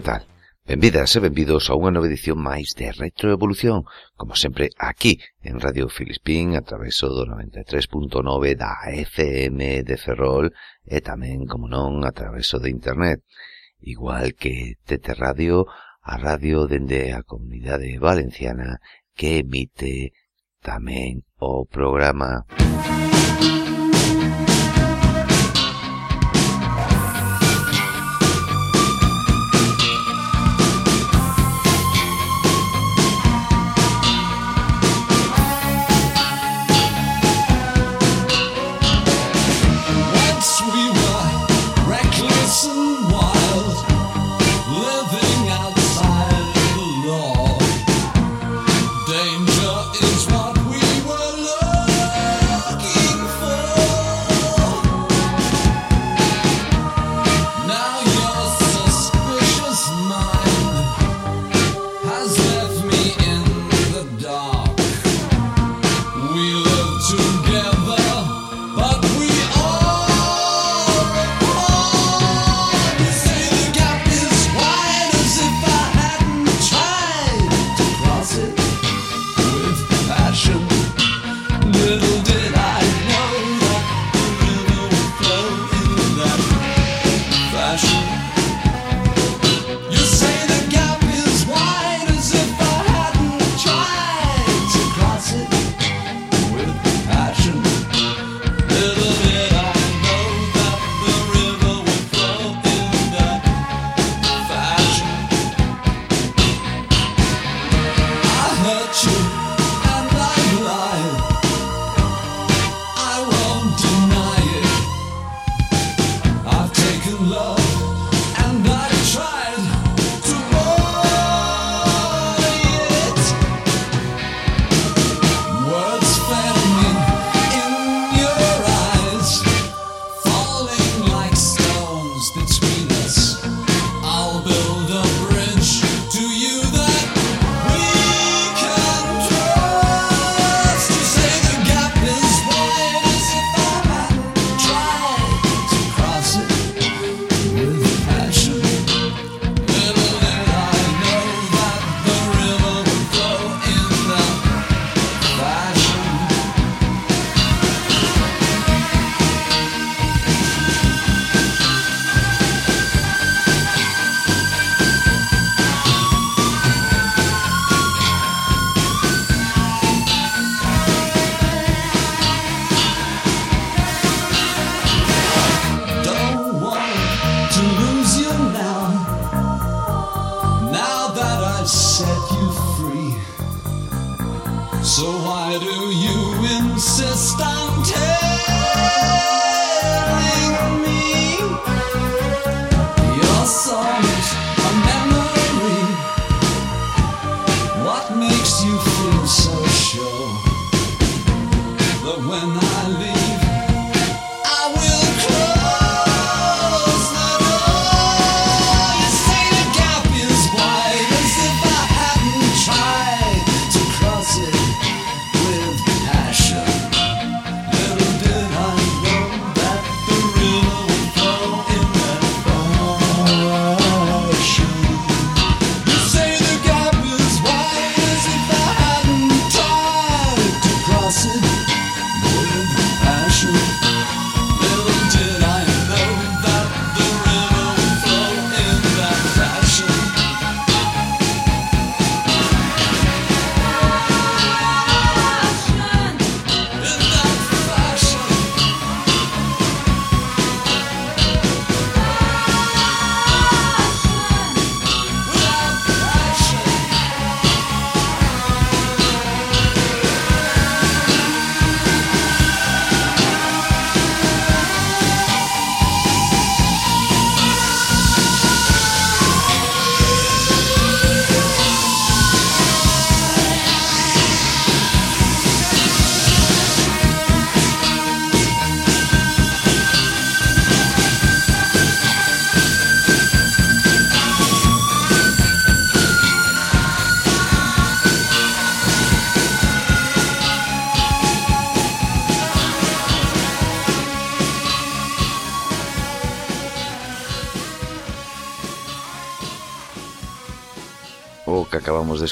que tal? Benvidas e benvidos a unha nova edición máis de Retroevolución, como sempre aquí en Radio Filispín a través do 93.9 da FM de Ferrol e tamén, como non, a través de internet. Igual que TT Radio, a radio dende a comunidade valenciana que emite tamén o programa. Música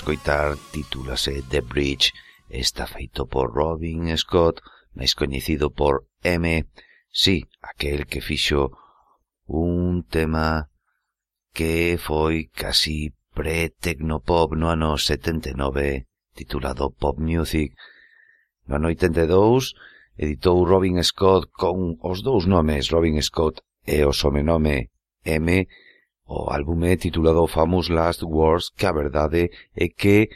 escoitar titúlase eh, The Bridge está feito por Robin Scott, máis coñecido por M, sí, aquel que fixo un tema que foi casi pre-tecnopop no ano 79 titulado Pop Music. No ano 82 editou Robin Scott con os dous nomes Robin Scott e o somenome M O álbume titulado Famous Last Words que a verdade é que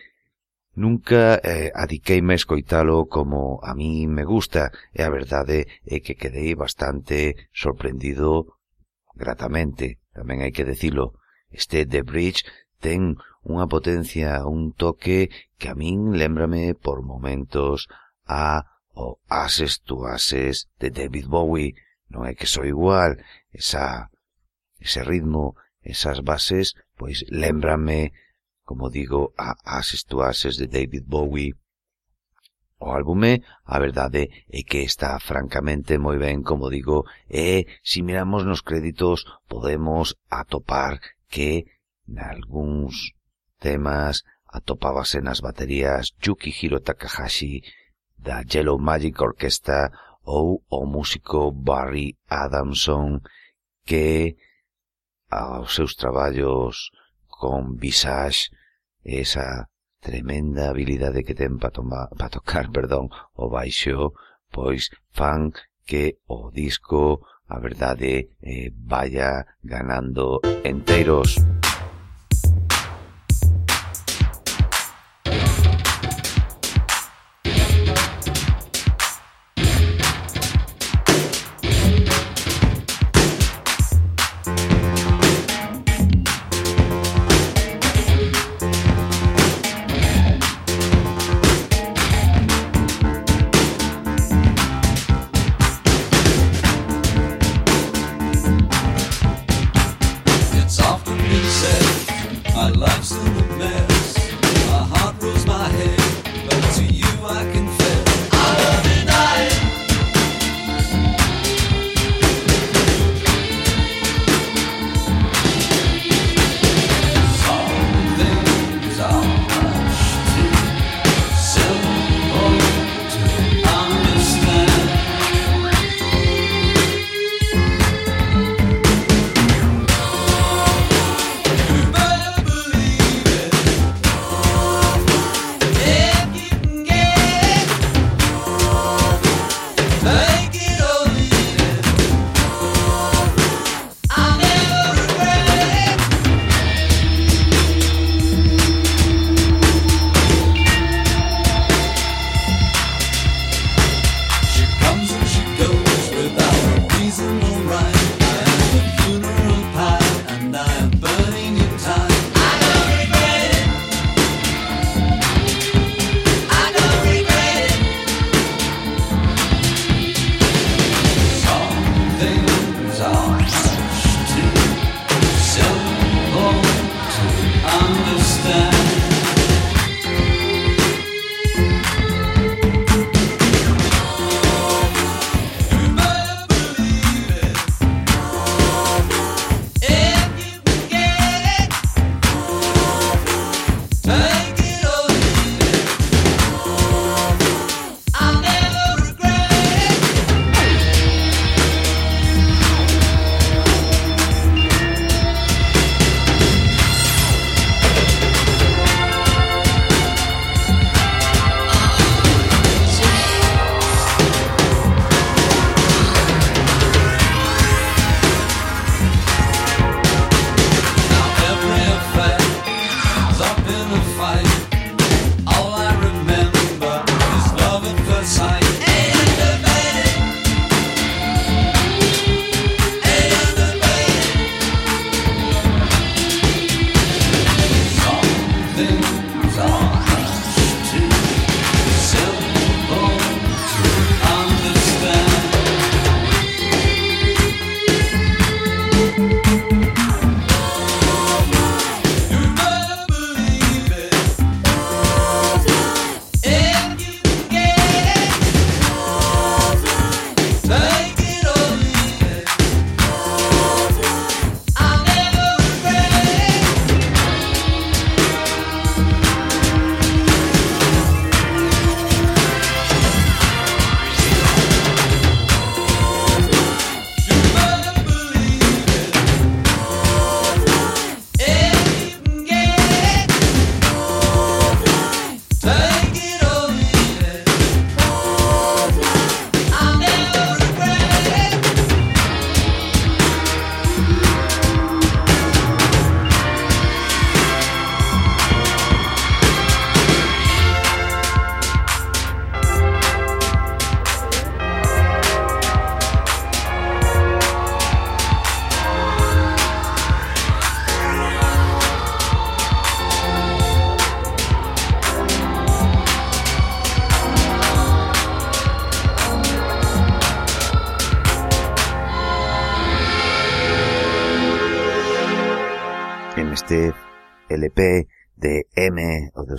Nunca eh, adiqueime a escoitalo como a mí me gusta e a verdade é que quedei bastante sorprendido gratamente, tamén hai que decilo. Este The Bridge ten unha potencia, un toque que a min lembrame por momentos a o Ases to Ases de David Bowie. Non é que sou igual, esa, ese ritmo, Esas bases, pois, lembrame, como digo, a, as estuases de David Bowie. O álbume, a verdade, é que está francamente moi ben, como digo, e, se miramos nos créditos, podemos atopar que, nalgúns temas, atopábase nas baterías Yukihiro Takahashi da Yellow Magic Orchestra ou o músico Barry Adamson que aos seus traballos con visage esa tremenda habilidade que ten para, toma, para tocar perdón, o baixo, pois fan que o disco, a verdade, eh, vaya ganando enteiros.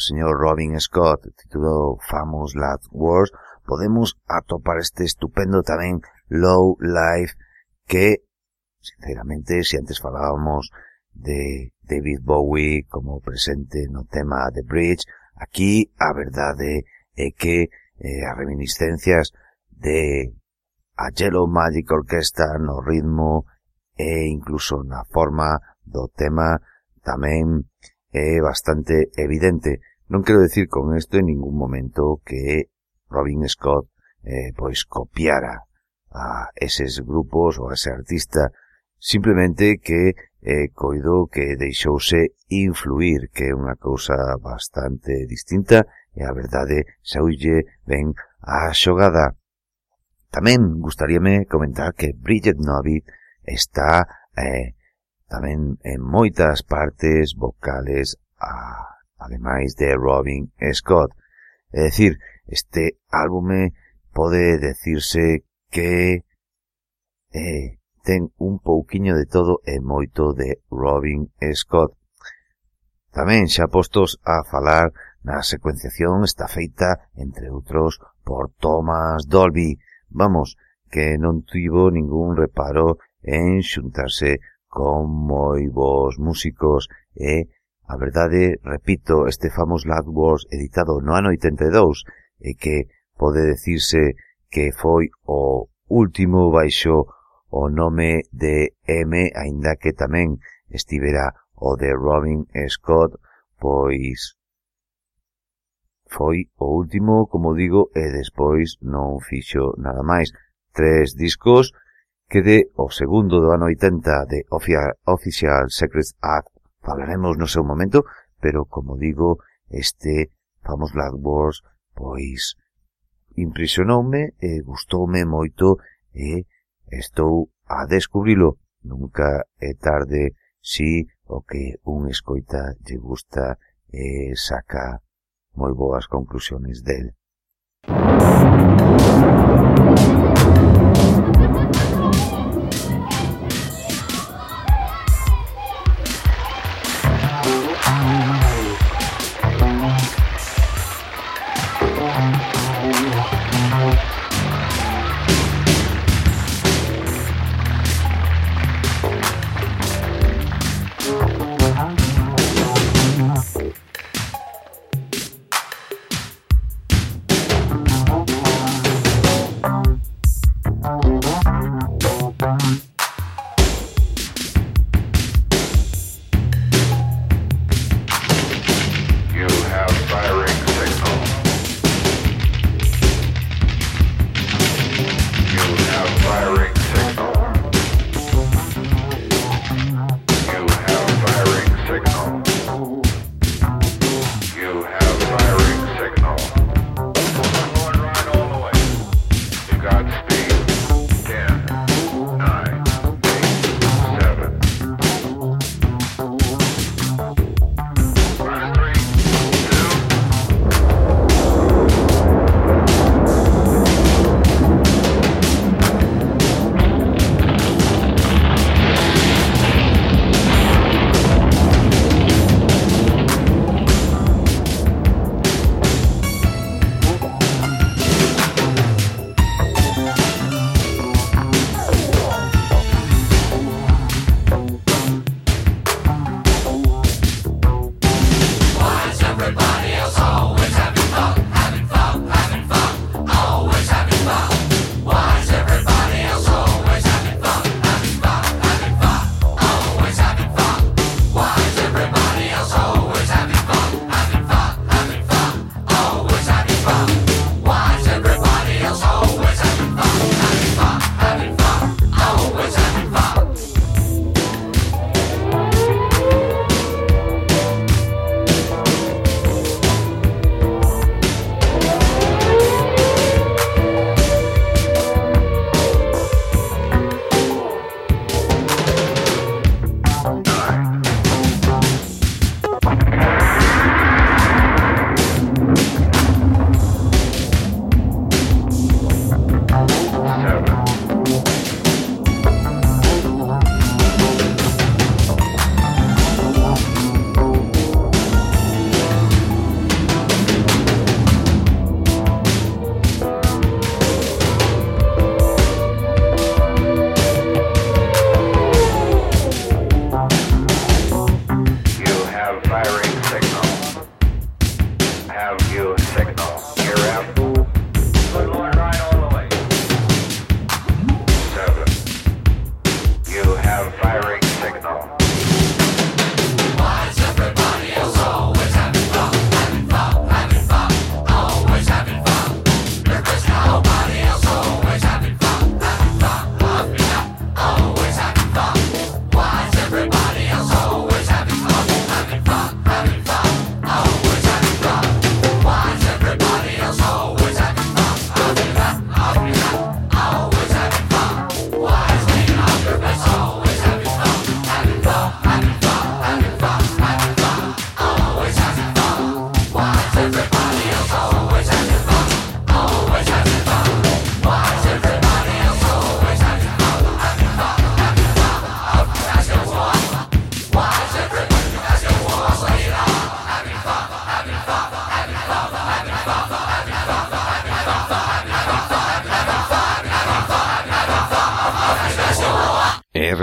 señor Robin Scott titulou Famous Last Words podemos atopar este estupendo tamén Low Life que, sinceramente, se si antes falábamos de David Bowie como presente no tema The Bridge, aquí a verdade eh, é eh, que eh, as reminiscencias de a Yellow Magic Orchestra no ritmo e incluso na forma do tema tamén é eh, bastante evidente. Non quero decir con isto en ningún momento que Robin Scott eh, pois copiara a eses grupos ou a ese artista, simplemente que eh, coido que deixouse influir, que é unha cousa bastante distinta e a verdade saúlle ben a xogada. Tamén gustaríame comentar que Bridget Novit está eh, tamén en moitas partes vocales a ademais de Robin Scott. É dicir, este álbume pode decirse que eh, ten un pouquiño de todo e moito de Robin Scott. Tamén xa postos a falar na secuenciación está feita, entre outros, por Thomas Dolby. Vamos, que non tivo ningún reparo en xuntarse con moi bons músicos e A verdade, repito, este Famous Lad Wars editado no ano 82 e que pode decirse que foi o último baixo o nome de M, aínda que tamén estivera o de Robin Scott, pois foi o último, como digo, e despois non fixo nada máis. Tres discos que de o segundo do ano 80 de Official Secrets Act falaremos no seu momento, pero, como digo, este Famous Black Wars, pois, impresionoume e eh, gustoume moito e estou a descubrilo. Nunca é tarde si o que un escoita lle gusta e saca moi boas conclusiones del.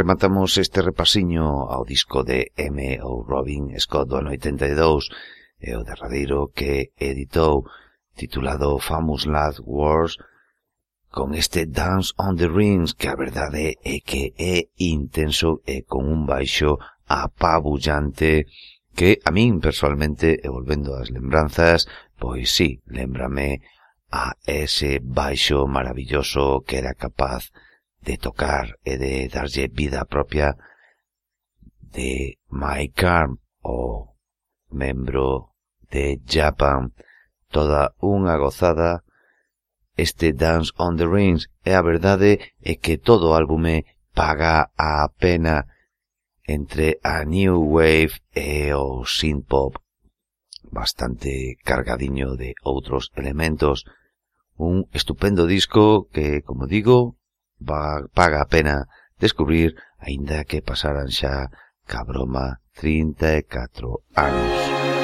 rematamos este repasiño ao disco de M. Robin Scott do ano 82 e o derradeiro que editou titulado Famous Last Wars con este Dance on the Rings que a verdade é que é intenso e con un baixo apabullante que a min personalmente e volvendo ás lembranzas pois sí, lembrame a ese baixo maravilloso que era capaz de de tocar e de darlle vida propia de My Carm, o membro de Japan. Toda unha gozada este Dance on the Rings e a verdade é que todo o álbume paga a pena entre a New Wave e o Synth-Pop bastante cargadiño de outros elementos. Un estupendo disco que, como digo, va, paga a pena descubrir, aínda que pasaran xa cabroma 34 anos.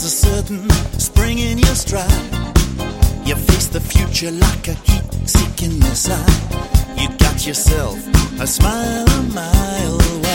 There's a certain spring in your stride. You face the future like a heat seeking missile. You got yourself a smile a mile.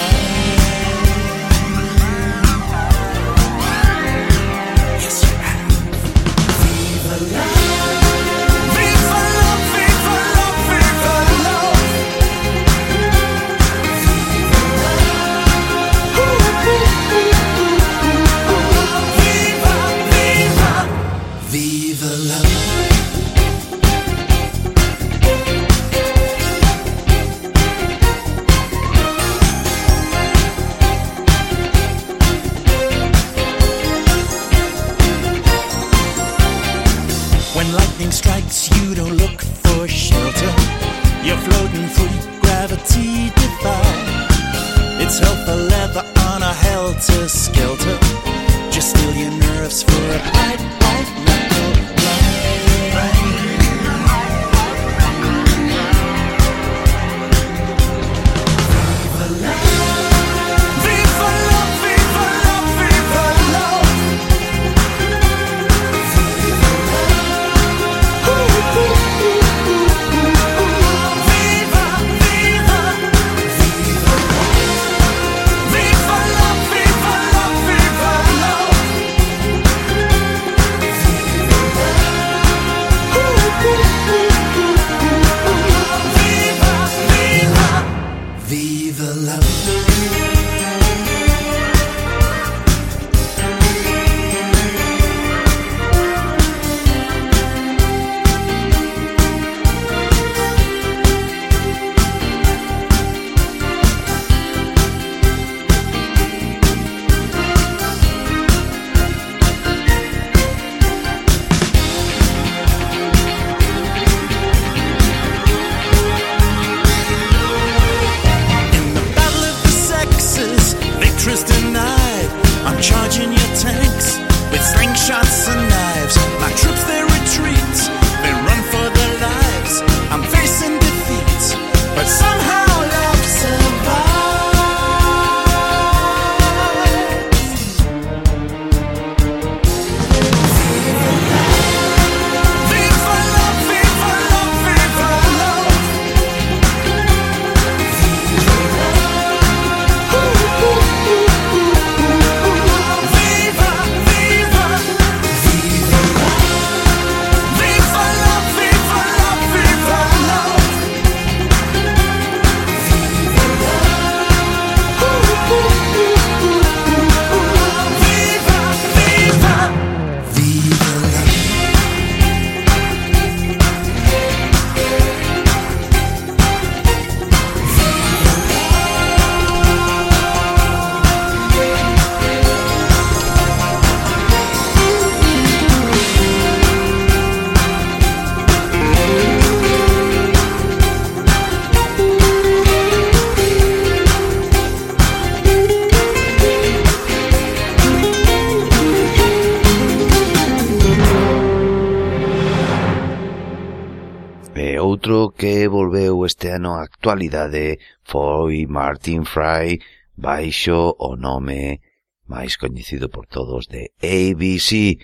actualidade foi Martin Fry baixo o nome máis coñecido por todos de ABC.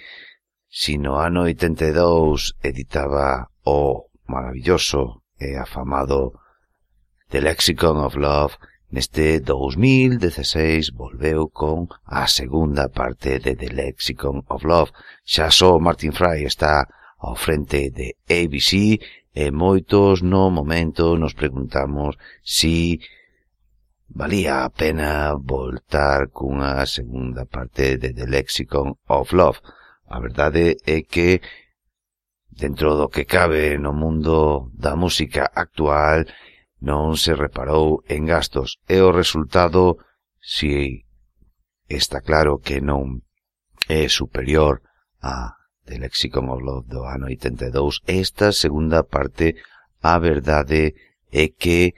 Si no ano 82 editaba o maravilloso e afamado The Lexicon of Love, neste 2016 volveu con a segunda parte de The Lexicon of Love. Xa só Martin Fry está ao frente de ABC e moitos no momento nos preguntamos si valía a pena voltar cunha segunda parte de The Lexicon of Love. A verdade é que dentro do que cabe no mundo da música actual non se reparou en gastos e o resultado, si está claro que non é superior a de Lexicon of Love do ano 82. Esta segunda parte, a verdade, é que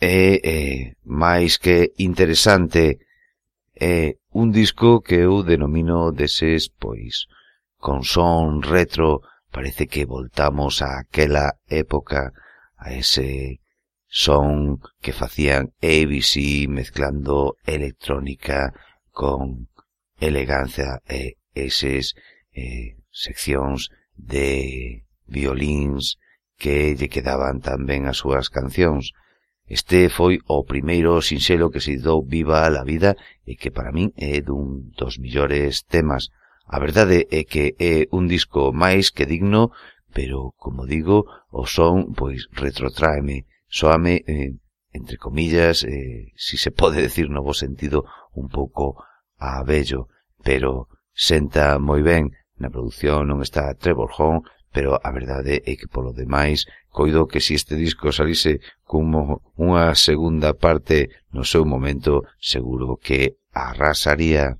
é, é máis que interesante. É un disco que eu denomino deses, pois, con son retro, parece que voltamos a aquela época, a ese son que facían ABC mezclando electrónica con elegancia e eses eh, seccións de violíns que lle quedaban tamén as súas cancións. Este foi o primeiro sinxelo que se dou Viva a la Vida e que para min é dun dos millores temas. A verdade é que é un disco máis que digno, pero, como digo, o son, pois, retrotráeme, soame, eh, entre comillas, eh, si se pode decir no bo sentido, un pouco a bello, pero senta moi ben, Na produción non está Trevor Horn, pero a verdade é que polo demais coido que si este disco salise como unha segunda parte no seu momento seguro que arrasaría.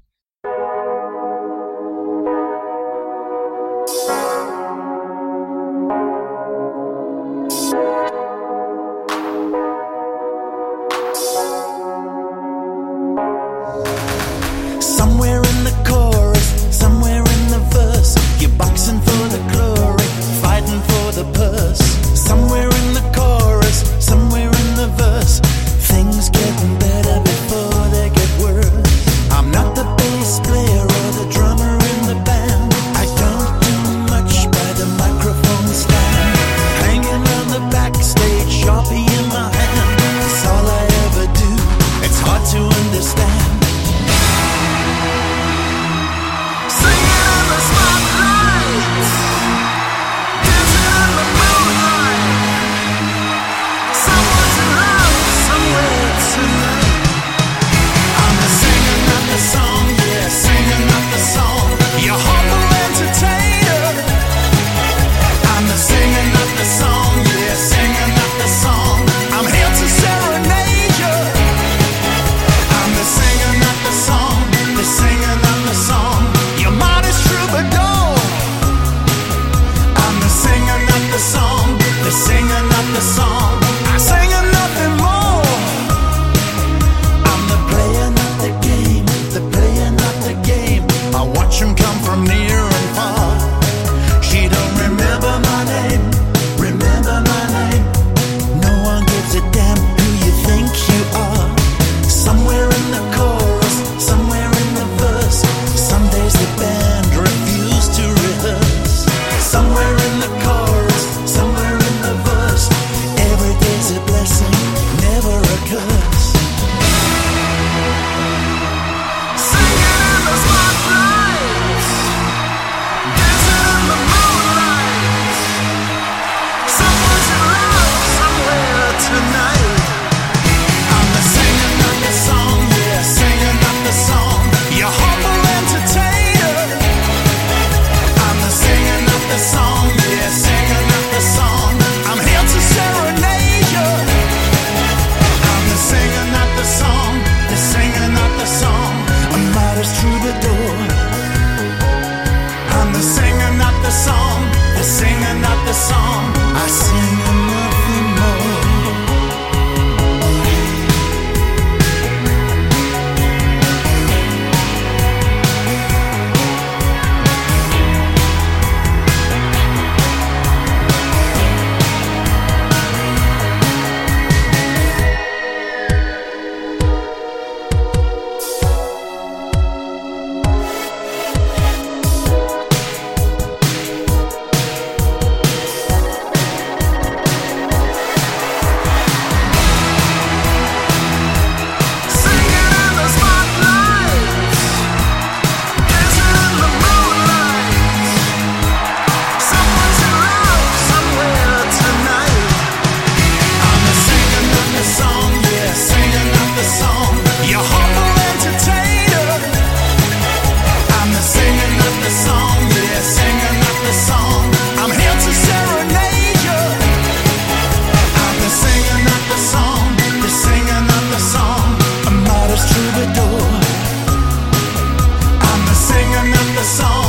song.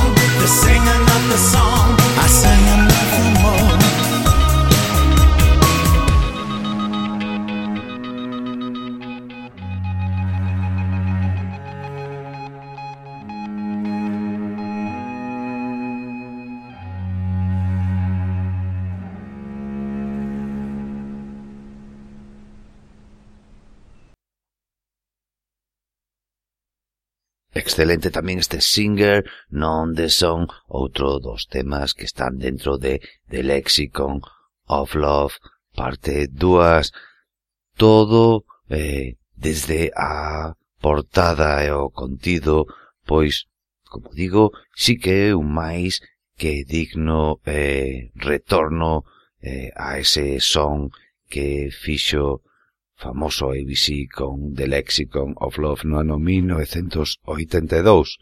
Excelente tamén este Singer, Non the Song, outro dos temas que están dentro de The Lexicon of Love, parte 2. Todo eh, desde a portada e o contido, pois, como digo, sí que é un máis que digno eh, retorno eh, a ese son que fixo famoso ABC con The Lexicon of Love no ano 1982.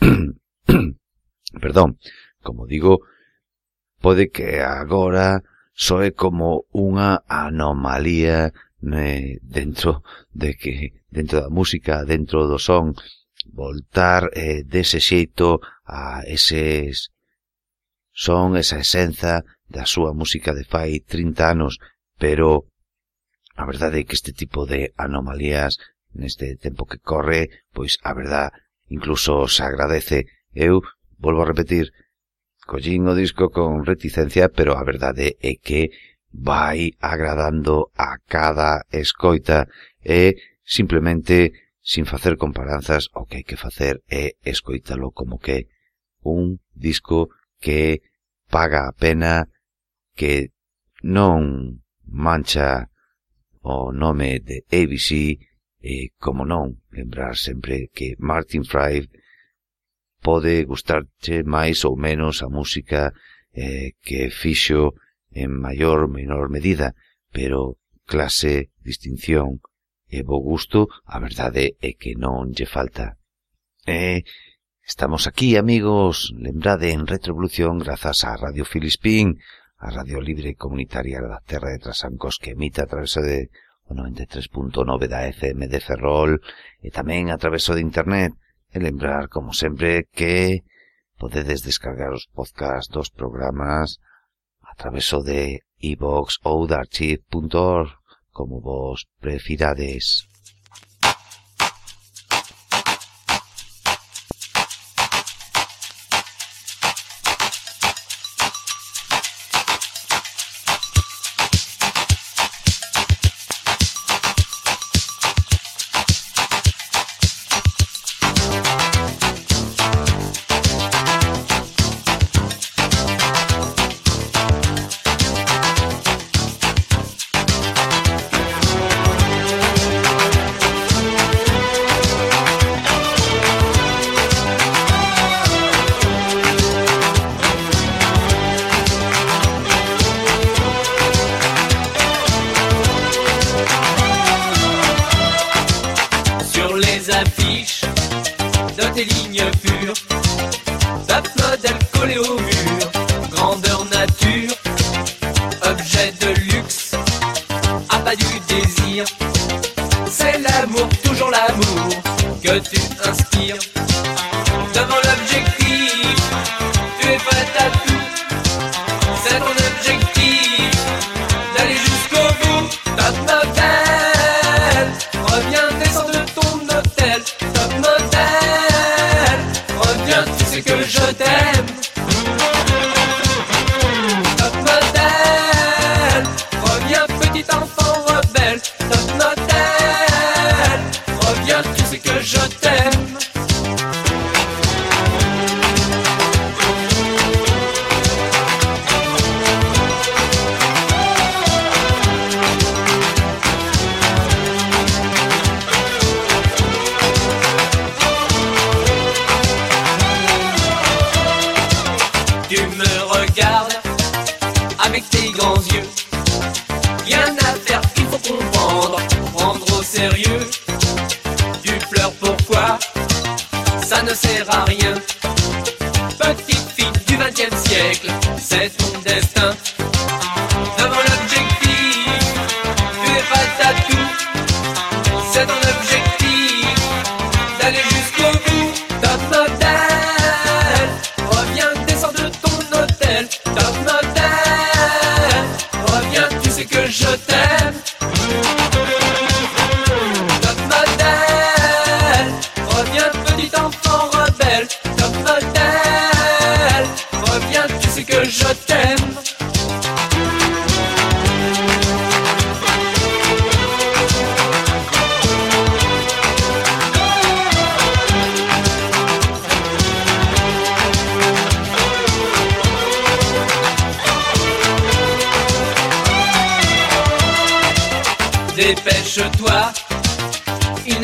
Perdón, como digo, pode que agora soe como unha anomalía né, dentro de que dentro da música, dentro do son, voltar eh, dese xeito a eses son, esa esenza da súa música de fai 30 anos, pero A verdade é que este tipo de anomalías neste tempo que corre, pois a verdade incluso se agradece. Eu, volvo a repetir, collín o disco con reticencia, pero a verdade é que vai agradando a cada escoita e simplemente sin facer comparanzas o que hai que facer é escoítalo como que un disco que paga a pena que non mancha o nome de ABC e, como non, lembrar sempre que Martin Fry pode gustarche máis ou menos a música eh, que fixo en maior ou menor medida, pero clase, distinción e bo gusto, a verdade é que non lle falta. Eh, Estamos aquí, amigos, lembrade en Retrovolución grazas a Radio Filispín, a Radio Libre Comunitaria da Terra de Trasancos que emite a través de o 93.9 da FM de Ferrol e tamén a través de internet. E lembrar, como sempre, que podedes descargar os podcasts dos programas a través de iVox e ou da archive.org, como vos prefirades.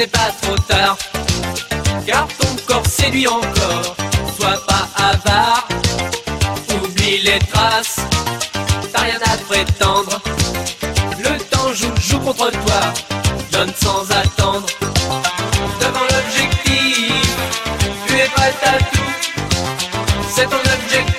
N'est pas trop tard. Car ton corps séduit encore. Sois pas avare. Oublie les traces. T'as rien à prétendre. Le temps joue, joue contre toi. Donne sans attendre. Devant l'objectif, tu es prêt à tout. C'est ton objectif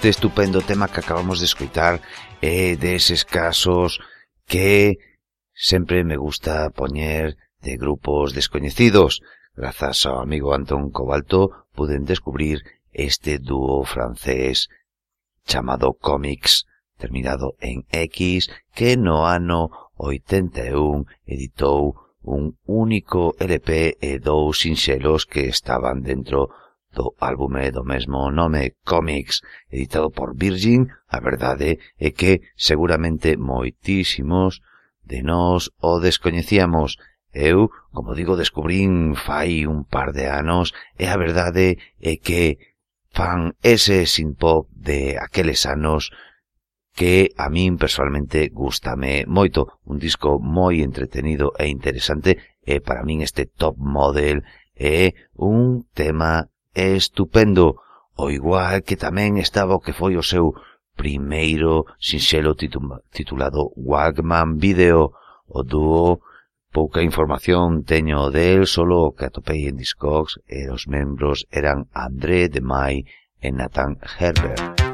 este estupendo tema que acabamos de escoitar é eh, deses casos que sempre me gusta poñer de grupos descoñecidos. Grazas ao amigo Antón Cobalto puden descubrir este dúo francés chamado Comics, terminado en X, que no ano 81 editou un único LP e eh, dous sinxelos que estaban dentro do álbume do mesmo nome Comics, editado por Virgin, a verdade é que seguramente moitísimos de nós o descoñecíamos. Eu, como digo, descubrín fai un par de anos e a verdade é que fan ese synth-pop de aqueles anos que a min personalmente gustame moito, un disco moi entretenido e interesante e para min este top model é un tema é estupendo, o igual que tamén estaba o que foi o seu primeiro sinxelo titulado Walkman Video, o dúo Pouca información teño del, solo o que atopei en Discogs e os membros eran André de Mai e Nathan Herbert.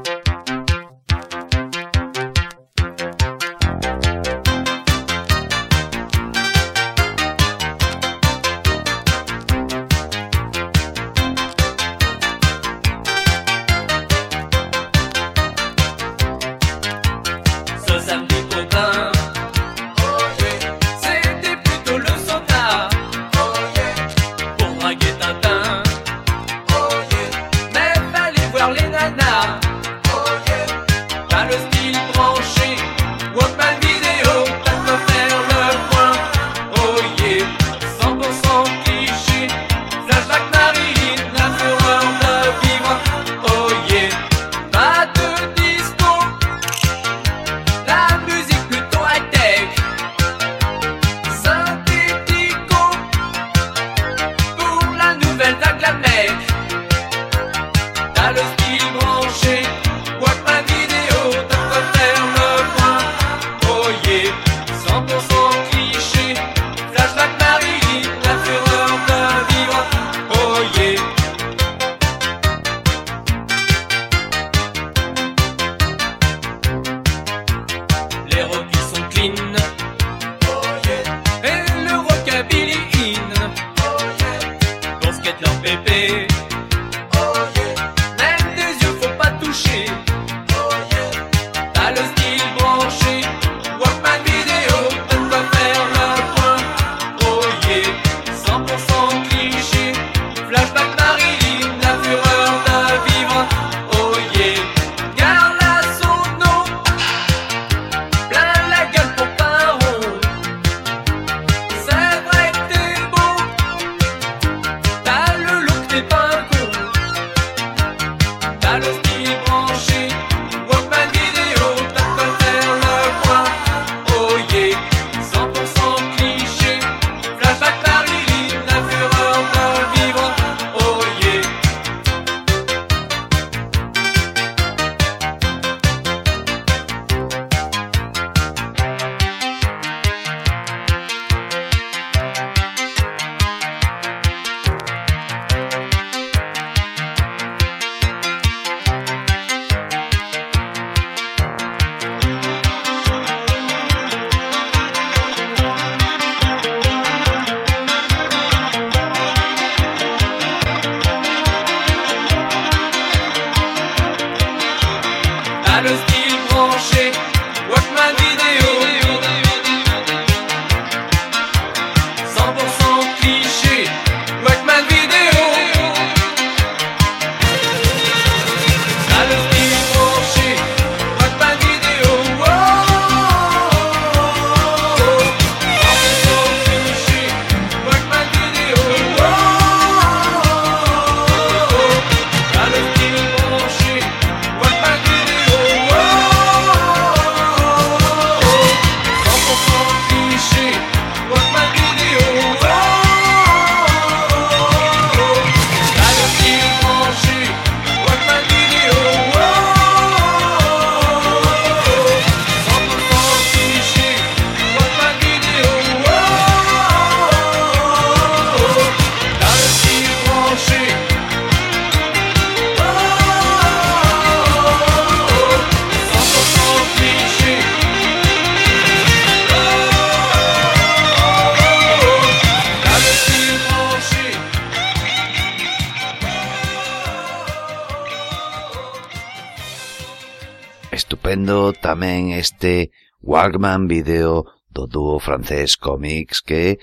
man vídeo do dúo francés Comics que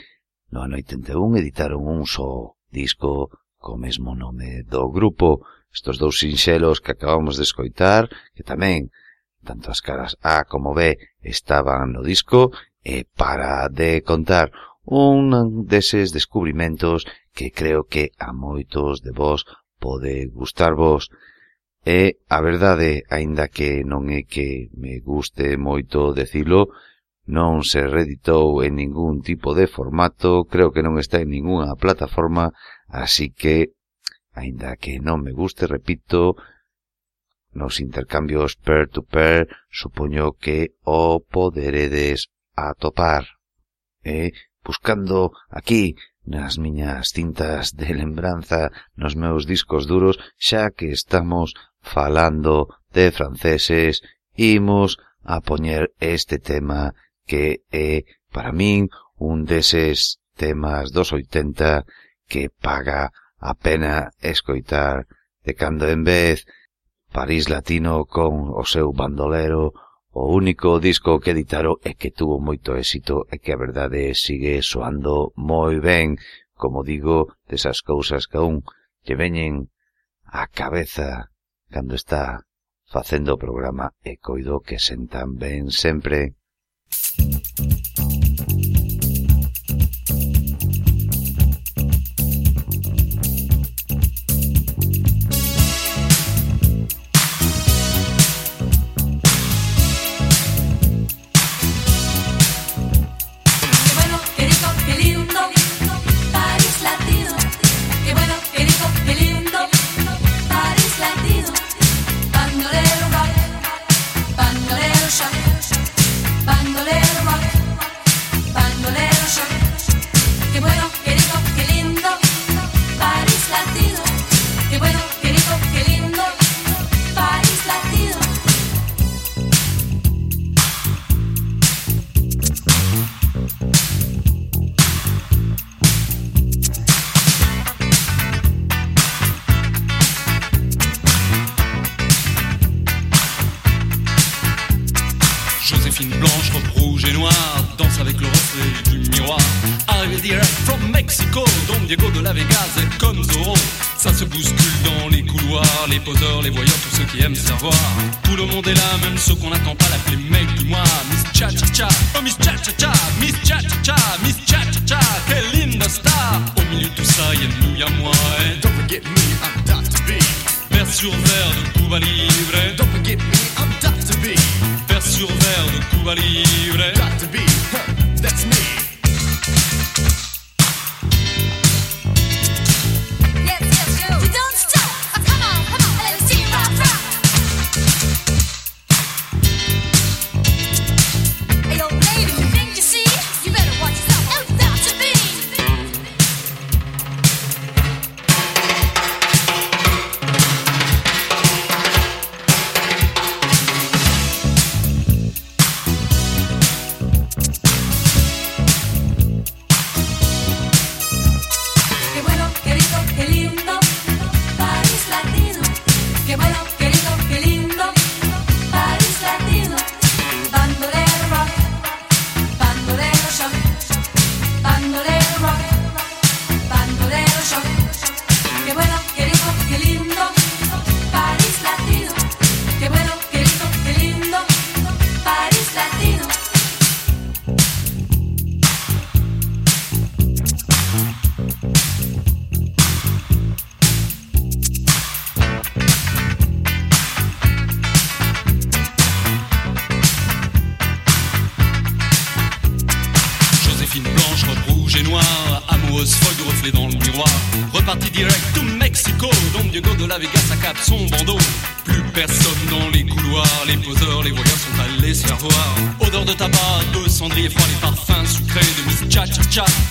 no ano 81 editaron un só disco co mesmo nome do grupo. Estos dous sinxelos que acabamos de escoitar, que tamén tanto as caras A como B estaban no disco, e para de contar un deses descubrimentos que creo que a moitos de vos pode gustar vos. E a verdade, aínda que non é que me guste moito decilo, non se reeditou en ningún tipo de formato, creo que non está en ningunha plataforma, así que, aínda que non me guste, repito, nos intercambios peer-to-peer, -peer, supoño que o poderedes atopar. E, buscando aquí nas miñas cintas de lembranza, nos meus discos duros, xa que estamos falando de franceses, imos a poñer este tema que é, para min, un deses temas dos 80 que paga a pena escoitar de cando en vez París Latino con o seu bandolero. O único disco que editaron e que tuvo moito éxito e que a verdade sigue soando moi ben, como digo, desas cousas que aún lle veñen a cabeza cando está facendo o programa e coido que sentan ben sempre. les poseurs, les voyants, tous ceux qui aiment savoir. Tout le monde est là, même ceux qu'on n'attend pas, l'appeler mec du mois. Miss Cha Cha Cha, oh Miss Cha Cha Cha, Miss Cha Cha Cha, Miss Cha Cha Cha, quelle linda star. Au milieu de tout ça, y'a nous, y'a moi. Eh. Don't forget me, I'm Dr. B. Vers sur verre de Cuba Libre. Don't forget me, I'm Dr. B. Vers sur verre de Cuba Libre. Dr. B, huh, that's me.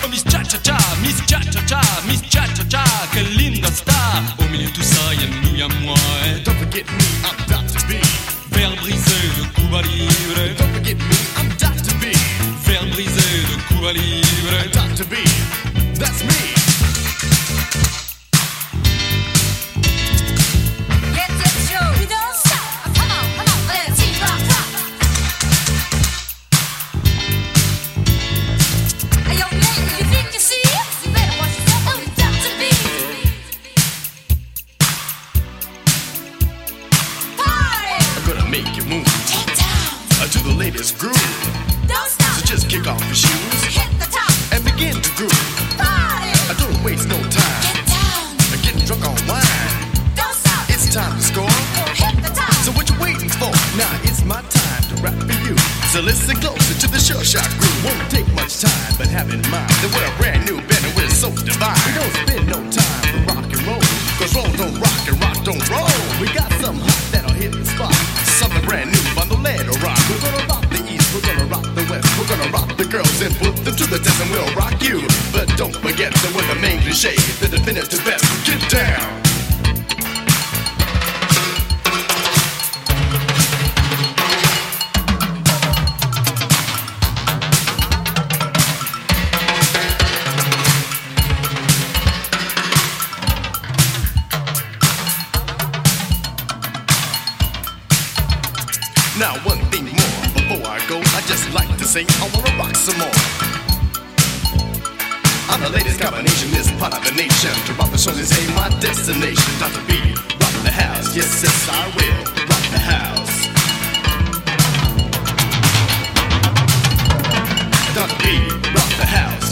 Oh Miss Cha-Cha-Cha, Miss Cha-Cha-Cha, Miss Cha-Cha-Cha, quelle linda star Au milieu de tout ça, y'a nous, y'a moi eh. Don't forget me, I'm Dr. B Verre brisé de Cuba Libre Don't forget me, I'm Dr. B Verre brisé de Cuba Libre Dr. B, that's me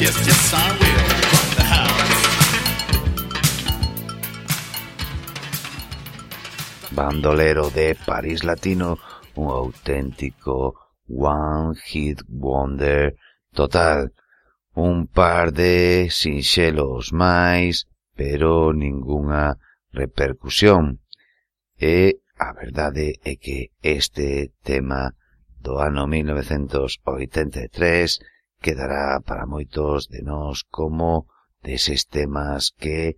yes, yes, yes, I will the house. Bandolero de París Latino, un auténtico One Hit Wonder total. Un par de sinxelos máis, pero ningunha repercusión. E a verdade é que este tema do ano 1983 quedará para moitos de nós como deses temas que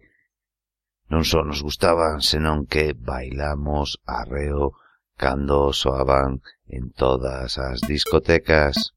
non só nos gustaban, senón que bailamos arreo cando soaban en todas as discotecas.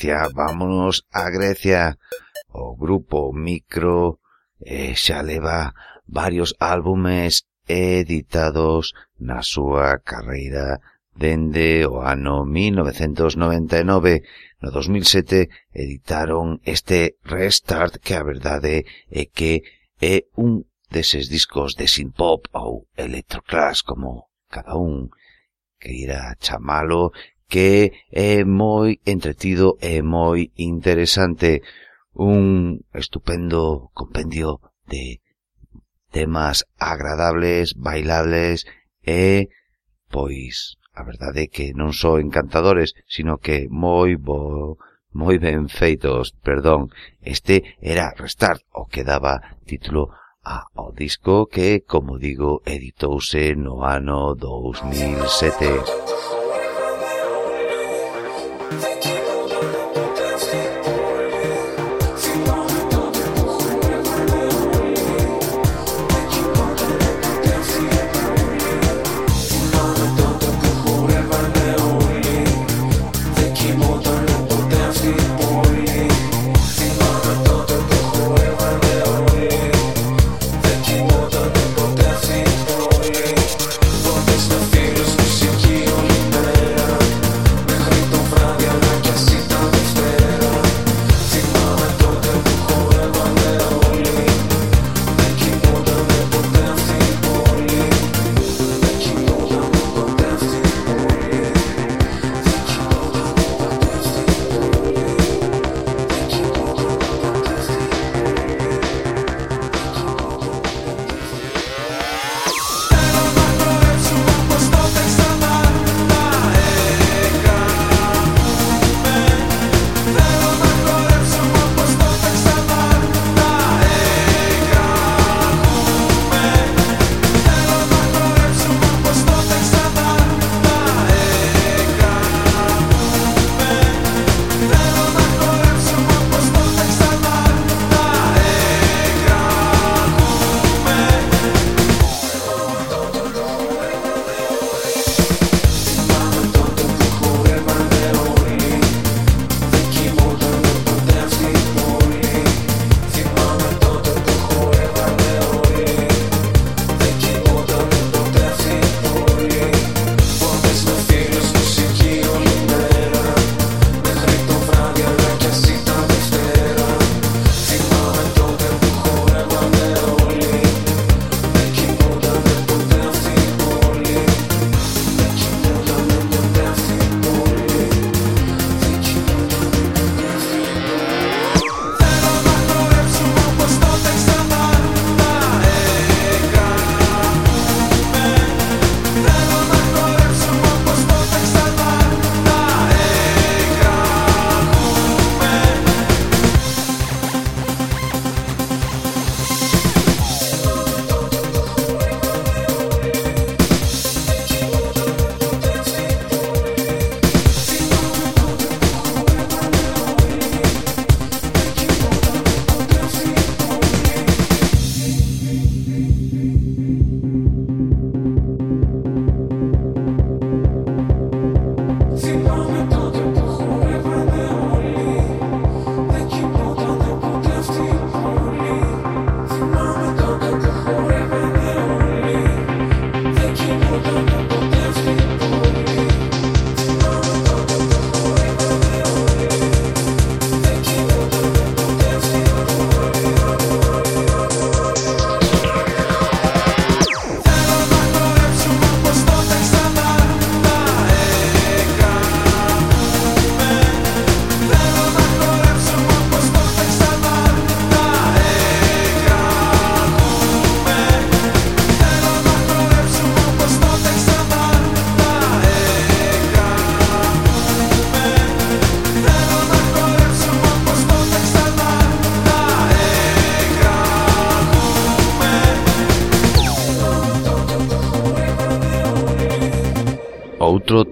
Francia, vámonos a Grecia. O grupo Micro eh, xa leva varios álbumes editados na súa carreira dende o ano 1999. No 2007 editaron este Restart que a verdade é que é un deses discos de synth-pop ou electroclass como cada un queira chamalo que é moi entretido e moi interesante. Un estupendo compendio de temas agradables, bailables e, pois, a verdade é que non só encantadores, sino que moi bo, moi ben feitos, perdón. Este era Restart, o que daba título a ao disco que, como digo, editouse no ano 2007. Thank you.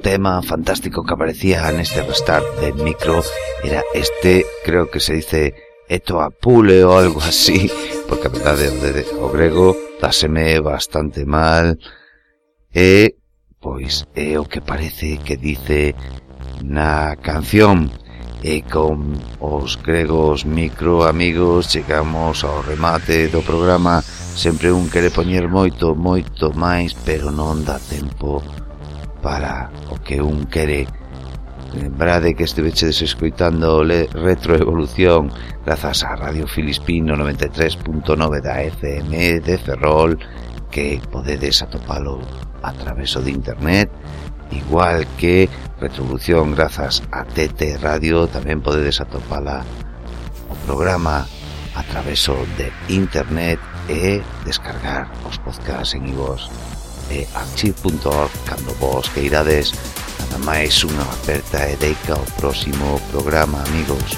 tema fantástico que aparecía neste restart de micro era este, creo que se dice Eto Apule ou algo así, porque a verdade o, de, o grego dáseme bastante mal. E pois é o que parece que dice na canción. E con os gregos micro amigos chegamos ao remate do programa. Sempre un quere poñer moito, moito máis pero non dá tempo para o que un quere Lembrade que estevechedes escoitando le Retroevolución grazas a Radio Filispino 93.9 da FM de Ferrol que podedes atopalo a traveso de internet igual que Retroevolución grazas a TT Radio tamén podedes atopala o programa a traveso de internet e descargar os podcasts en iVoox. E archive.org cando vos que irades nada máis unha aperta e deica ao próximo programa amigos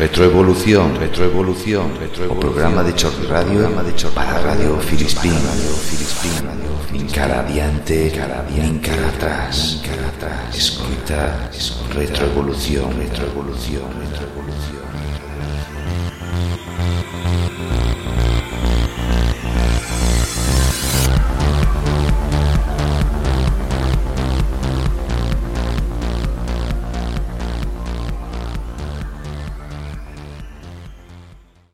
Retroevolución, retroevolución, retroevolución. O programa de Choc Radio, programa de Choc para Radio Filispín, Radio Filispín, nin cara adiante, cara adiante, cara atrás, cara atrás. Escuta, retroevolución, retroevolución, retroevolución.